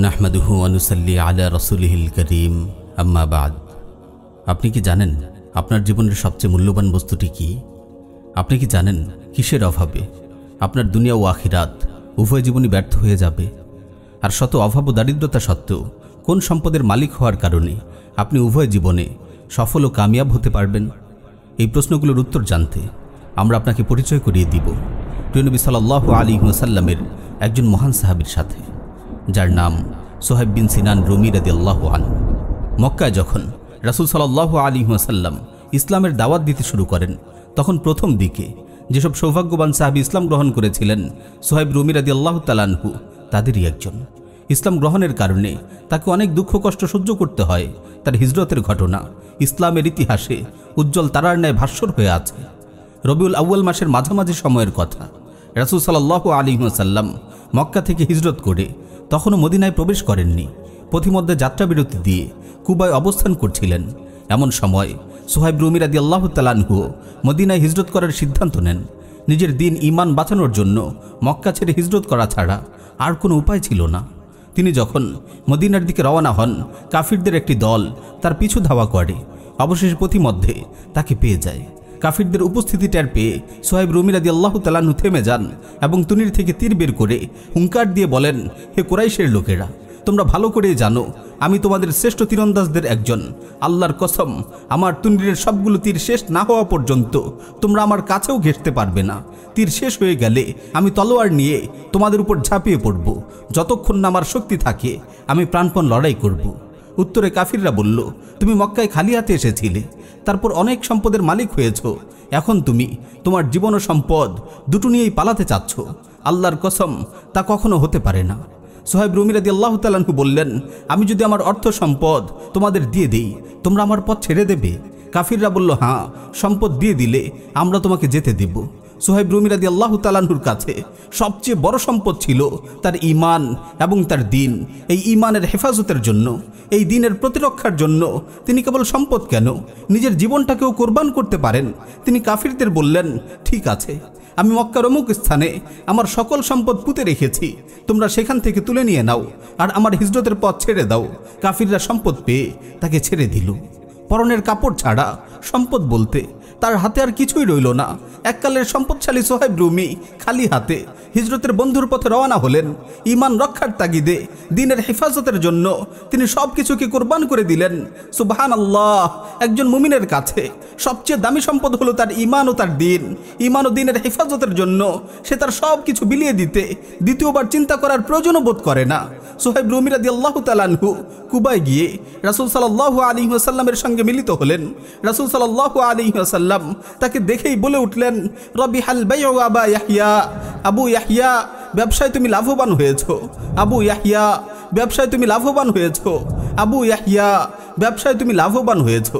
নাহমাদুহু আলা করিম। আম্মা বাদ। আপনি কি জানেন আপনার জীবনের সবচেয়ে মূল্যবান বস্তুটি কি? আপনি কি জানেন কিসের অভাবে আপনার দুনিয়া ও আখিরাত উভয় জীবনই ব্যর্থ হয়ে যাবে? আর শত অভাব ও দারিদ্রতা সত্ত্বেও কোন সম্পদের মালিক হওয়ার কারণে আপনি উভয় জীবনে সফল ও কামিয়াব হতে পারবেন? এই প্রশ্নগুলোর উত্তর জানতে আমরা আপনাকে পরিচয় করিয়ে দিব। প্রিয়নবী সাল্লাহ আলী ওসাল্লামের একজন মহান সাহাবির সাথে। যার নাম সোহেব বিন সিনান রুমি রাদি মক্কায় যখন রাসুল সাল্লাহ আলী ওসাল্লাম ইসলামের দাওয়াত দিতে শুরু করেন, তখন প্রথম দিকে যেসব সৌভাগ্যবান সাহাবি ইসলাম গ্রহণ করেছিলেন, সোহেব রুমি রাদি আল্লাহ তালানহু তাদেরই একজন। ইসলাম গ্রহণের কারণে তাকে অনেক দুঃখ কষ্ট সহ্য করতে হয়, তার হিজরতের ঘটনা, ইসলামের ইতিহাসে উজ্জ্বল তারার ন্যায় ভাস্বর হয়ে আছে। রবিউল আউ্য়াল মাসের মাঝামাঝি সময়ের কথা রাসুল সাল্লাহ আলী সাল্লাম মক্কা থেকে হিজরত করে তখনও মদিনায় প্রবেশ করেননি। পথিমধ্যে যাত্রাবিরতি দিয়ে কুবায় অবস্থান করছিলেন। এমন সময় সোহাইব রুমির আদি আল্লাহ তালানহুও মদিনায় হিজরত করার সিদ্ধান্ত নেন। নিজের দিন ইমান বাঁচানোর জন্য মক্কা ছেড়ে হিজরত করা ছাড়া আর কোনো উপায় ছিল না। তিনি যখন মদিনার দিকে রওনা হন, কাফিরদের একটি দল তার পিছু ধাওয়া করে। অবশেষে পথিমধ্যে তাকে পেয়ে যায়। কাফিরদের উপস্থিতি টের পেয়ে সোহেব রুমিরাদি আল্লাহ তালাহু থেমে যান এবং তুনির থেকে তীর বের করে হুঙ্কার দিয়ে বলেন, হে কোরাইশের লোকেরা, তোমরা ভালো করেই জানো, আমি তোমাদের শ্রেষ্ঠ তীরন্দাজদের একজন। আল্লাহর কসম, আমার তুনিরের সবগুলো তীর শেষ না হওয়া পর্যন্ত তোমরা আমার কাছেও ঘেঁষতে পারবে না। তীর শেষ হয়ে গেলে আমি তলোয়ার নিয়ে তোমাদের উপর ঝাঁপিয়ে পড়ব। যতক্ষণ না আমার শক্তি থাকে, আমি প্রাণপণ লড়াই করব। উত্তরে কাফিররা বলল, তুমি মক্কায় খালি হাতে এসেছিলে, তারপর অনেক সম্পদের মালিক হয়েছ। এখন তুমি, তোমার জীবন ও সম্পদ দুটো নিয়েই পালাতে চাচ্ছ। আল্লাহর কসম, তা কখনো হতে পারে না। সোহেব রুমিরাদি আল্লাহ তালাহু বললেন, আমি যদি আমার অর্থ সম্পদ তোমাদের দিয়ে দিই, তোমরা আমার পথ ছেড়ে দেবে? কাফিররা বলল হ্যাঁ সম্পদ দিয়ে দিলে আমরা তোমাকে যেতে দেব। সোহেব রুমিরাদি আল্লাহ তালাহুর কাছে সবচেয়ে বড় সম্পদ ছিল তার ইমান এবং তার দিন। এই ইমানের হেফাজতের জন্য, এই দিনের প্রতিরক্ষার জন্য তিনি কেবল সম্পদ কেন? নিজের জীবনটাকেও কোরবান করতে পারেন। তিনি কাফিরদের বললেন, ঠিক আছে, আমি মক্কার অমুক স্থানে আমার সকল সম্পদ পুঁতে রেখেছি। তোমরা সেখান থেকে তুলে নিয়ে নাও আর আমার হিজরতের পথ ছেড়ে দাও। কাফিররা সম্পদ পেয়ে তাকে ছেড়ে দিল। পরনের কাপড় ছাড়া সম্পদ বলতে তার হাতে আর কিছুই রইল না। এককালের সম্পদশালী সোহেব রুমি খালি হাতে হিজরতের বন্ধুর পথে রওনা হলেন ইমান রক্ষার তাগিদে, দিনের হেফাজতের জন্য। তিনি সব কিছুকে কোরবান করে দিলেন। সুবাহান আল্লাহ একজন মুমিনের কাছে। সবচেয়ে দামি সম্পদ হলো তার ইমান ও তার দিন। ইমান ও দিনের হেফাজতের জন্য সে তার সব কিছু বিলিয়ে দিতে দ্বিতীয়বার চিন্তা করার প্রয়োজনও বোধ করে না। সোহেব রুমিরাদি আল্লাহ তালানহু কুবায় গিয়ে রাসুল সাল্লাহ আলী আসাল্লামের সঙ্গে মিলিত হলেন। রাসুল সাল্লাহ আলী আসাল্লাম তাকে দেখেই বলে উঠলেন, রবি হাল বাই আবা ইয়াহিয়া আবু ইয়াহিয়া ব্যবসায় তুমি লাভবান হয়েছ। আবু ইয়াহিয়া ব্যবসায় তুমি লাভবান হয়েছ। আবু ইয়াহিয়া ব্যবসায় তুমি লাভবান হয়েছ।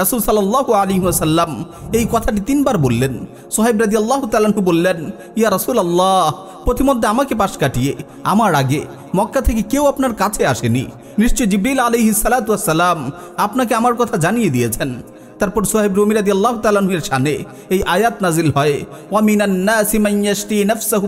রাসুল সাল্লাহ আলী সাল্লাম এই কথাটি তিনবার বললেন। সোহেব রাজি আল্লাহ তালাহু বললেন, ইয়া রাসুল আল্লাহ প্রতিমধ্যে আমাকে পাশ কাটিয়ে আমার আগে মক্কা থেকে কেউ আপনার কাছে আসেনি। নিশ্চয় জিবরিল আলহি সালাতাম আপনাকে আমার কথা জানিয়ে দিয়েছেন। তারপর সোহেব রুমিরাদি আল্লাহ তালাহের সানে এই আয়াত নাজিল হয় ওয়ামিনান নাসি মাইয়াশতি নাফসাহু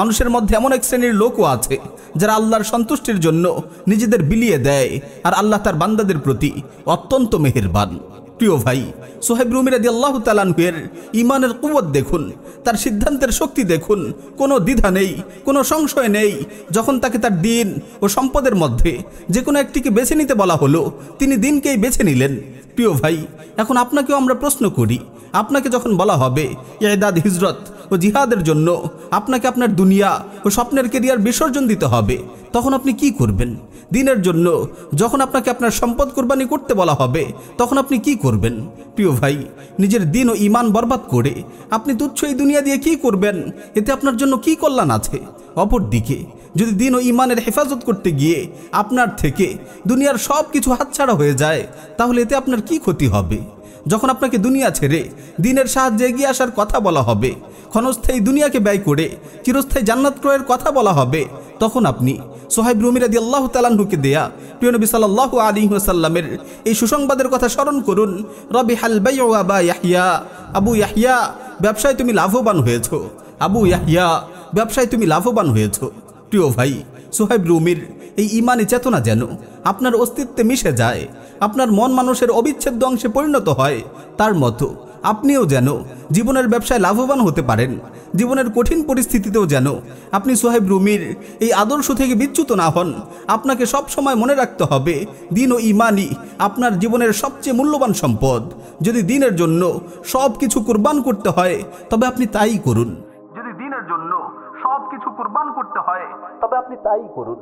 মানুষের মধ্যে এমন এক শ্রেণির লোকও আছে, যারা আল্লাহর সন্তুষ্টির জন্য নিজেদের বিলিয়ে দেয় আর আল্লাহ তার বান্দাদের প্রতি অত্যন্ত মেহেরবান। প্রিয় ভাই সোহেব রুমিরাদি আল্লাহ তালানহের ইমানের কুবত দেখুন, তার সিদ্ধান্তের শক্তি দেখুন, কোনো দ্বিধা নেই, কোনো সংশয় নেই, যখন তাকে তার দিন ও সম্পদের মধ্যে যে কোনো একটিকে বেছে নিতে বলা হলো, তিনি দিনকেই বেছে নিলেন। প্রিয় ভাই, এখন আপনাকেও আমরা প্রশ্ন করি, আপনাকে যখন বলা হবে এদাদ হিজরত ও জিহাদের জন্য আপনাকে আপনার দুনিয়া ও স্বপ্নের কেরিয়ার বিসর্জন দিতে হবে। তখন আপনি কি করবেন? দিনের জন্য যখন আপনাকে আপনার সম্পদ কোরবানি করতে বলা হবে, তখন আপনি কি করবেন? প্রিয় ভাই, নিজের দিন ও ইমান বরবাদ করে আপনি তুচ্ছ এই দুনিয়া দিয়ে কি করবেন? এতে আপনার জন্য কি কল্যাণ আছে? অপরদিকে, যদি দিন ও ইমানের হেফাজত করতে গিয়ে আপনার থেকে দুনিয়ার সব কিছু হাতছাড়া হয়ে যায়, তাহলে এতে আপনার কি ক্ষতি হবে? যখন আপনাকে দুনিয়া ছেড়ে, দিনের সাহায্যে এগিয়ে আসার কথা বলা হবে, ক্ষণস্থায়ী দুনিয়াকে ব্যয় করে, চিরস্থায়ী জান্নাত ক্রয়ের কথা বলা হবে, তখন আপনি সোহাইব রুমিরাদি আল্লাহ তালাহুকে দেয়া প্রিয় নবী সাল্লাহ আলী সাল্লামের এই সুসংবাদের কথা স্মরণ করুন, রবি হালবাই আবা ইয়াহিয়া আবু ইয়াহিয়া ব্যবসায় তুমি লাভবান হয়েছ আবু ইয়াহিয়া ব্যবসায় তুমি লাভবান হয়েছ প্রিয় ভাই সোহেব রুমির এই ইমানি চেতনা যেন আপনার অস্তিত্বে মিশে যায়। আপনার মন মানুষের অবিচ্ছেদ্য অংশে পরিণত হয়। তার মতো আপনিও যেন জীবনের ব্যবসায় লাভবান হতে পারেন। জীবনের কঠিন পরিস্থিতিতেও যেন আপনি সোহেব রুমির এই আদর্শ থেকে বিচ্যুত না হন। আপনাকে সব সময় মনে রাখতে হবে, দিন ও ইমানই আপনার জীবনের সবচেয়ে মূল্যবান সম্পদ। যদি দিনের জন্য সব কিছু কুরবান করতে হয়, তবে আপনি তাই করুন। যদি দিনের জন্য সব কিছু কুরবান করতে হয়, তবে আপনি তাই করুন।